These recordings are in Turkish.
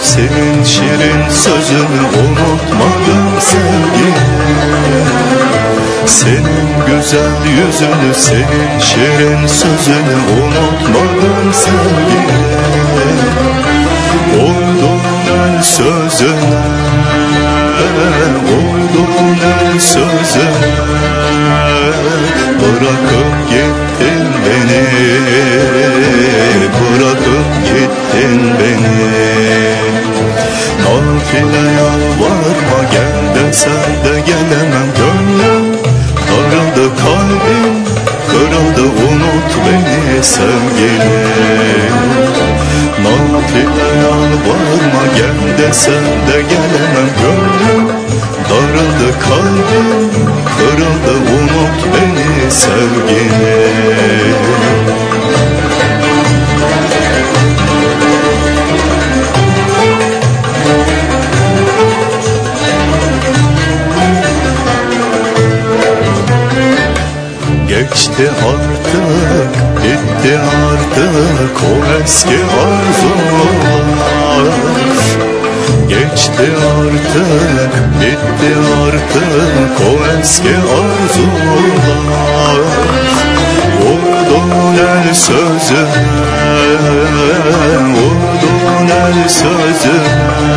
senin şirin sözünü unutmadım sevgilim Senin güzel yüzünü senin şirin sözünü unutmadım sevgilim Uydum el sözüne Uydum el sözüne. Bırakıp yalvarma gel desen de gelemem. Gönlüm darıldı kalbim. Kırıldı unut beni sevgilim. Nafile yalvarma gel desen de gelemem. Gönlüm darıldı kalbim. Kırıldı unut beni sevgilim Geçti artık, bitti artık. O eski arzular Geçti artık, bitti artık. O eski arzular Vurdun el sözüne, vurdun el sözüne.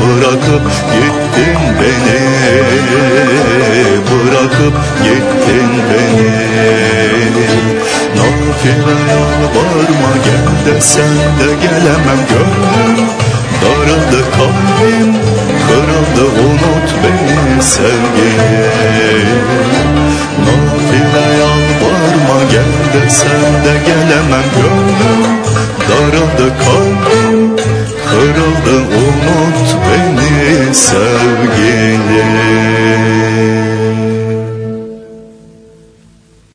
Bırakıp gittin beni, bırakıp gittin beni. Nafile yalvarma gel de sen de gelemem. Gönlüm Darıldı kalbim kırıldı. Unut beni sevgilim. Nafile yalvarma gel de sen de gelemem. Gönlüm Darıldı kalbim kırıldı. Unut beni sevgilim.